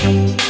Thank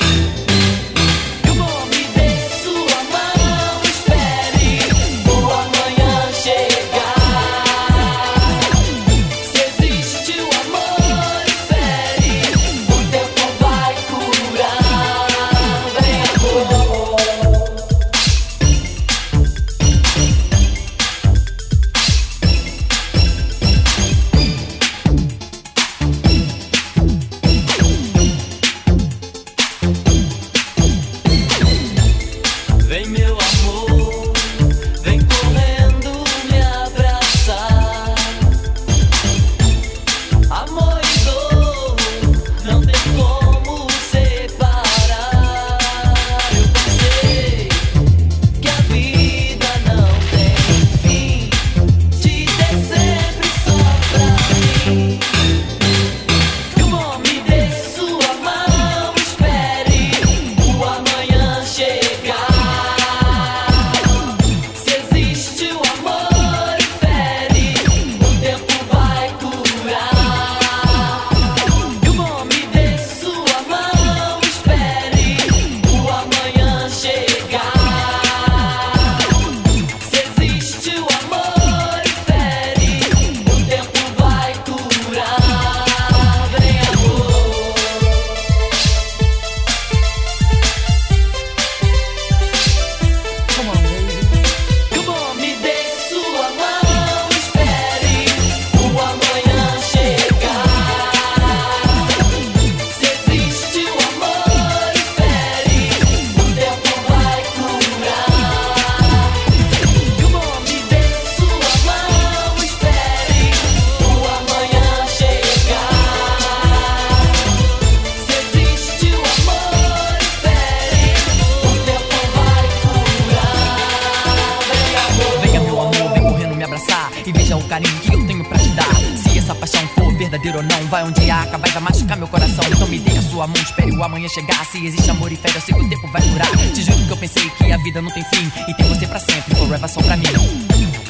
carinho que eu tenho pra te dar. Se essa paixão for verdadeira ou não, vai um dia acabar e vai machucar meu coração. Então me dê a sua mão, espere o amanhã chegar. Se existe amor e fé, eu sei que o tempo vai durar. Te juro que eu pensei que a vida não tem fim e tem você pra sempre. Forever só pra mim.